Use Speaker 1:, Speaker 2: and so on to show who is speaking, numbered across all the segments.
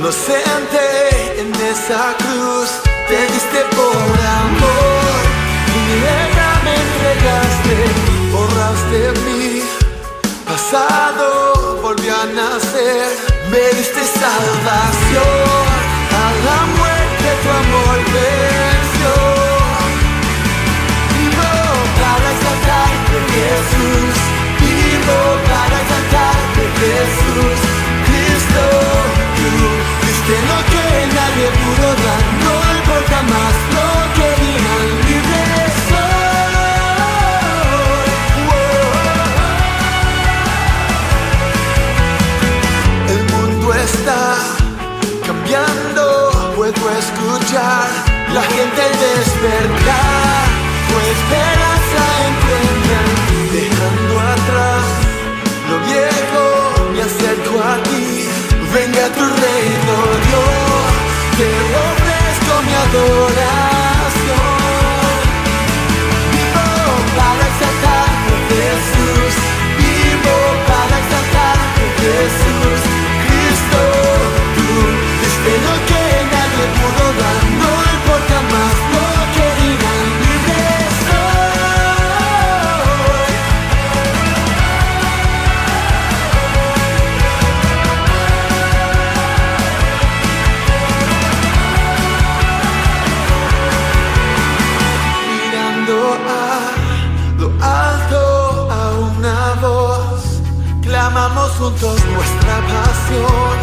Speaker 1: Inocente en esa cruz te diste por amor. Mi vida me entregaste, borraste mi pasado, volví a nacer, me diste salvación. la gente al despertar. Clamamos juntos nuestra pasión,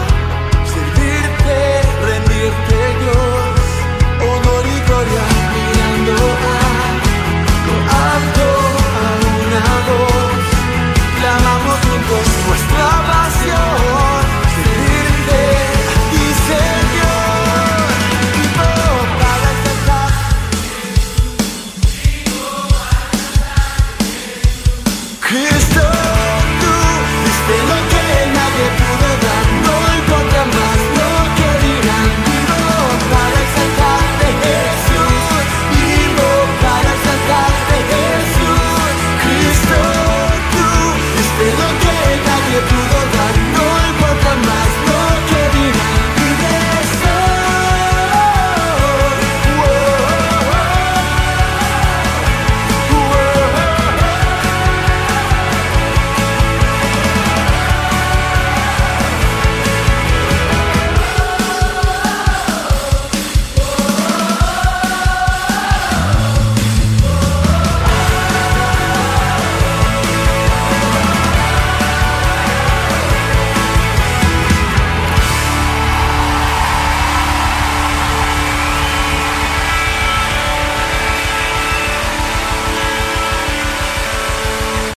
Speaker 1: servirte, rendirte yo.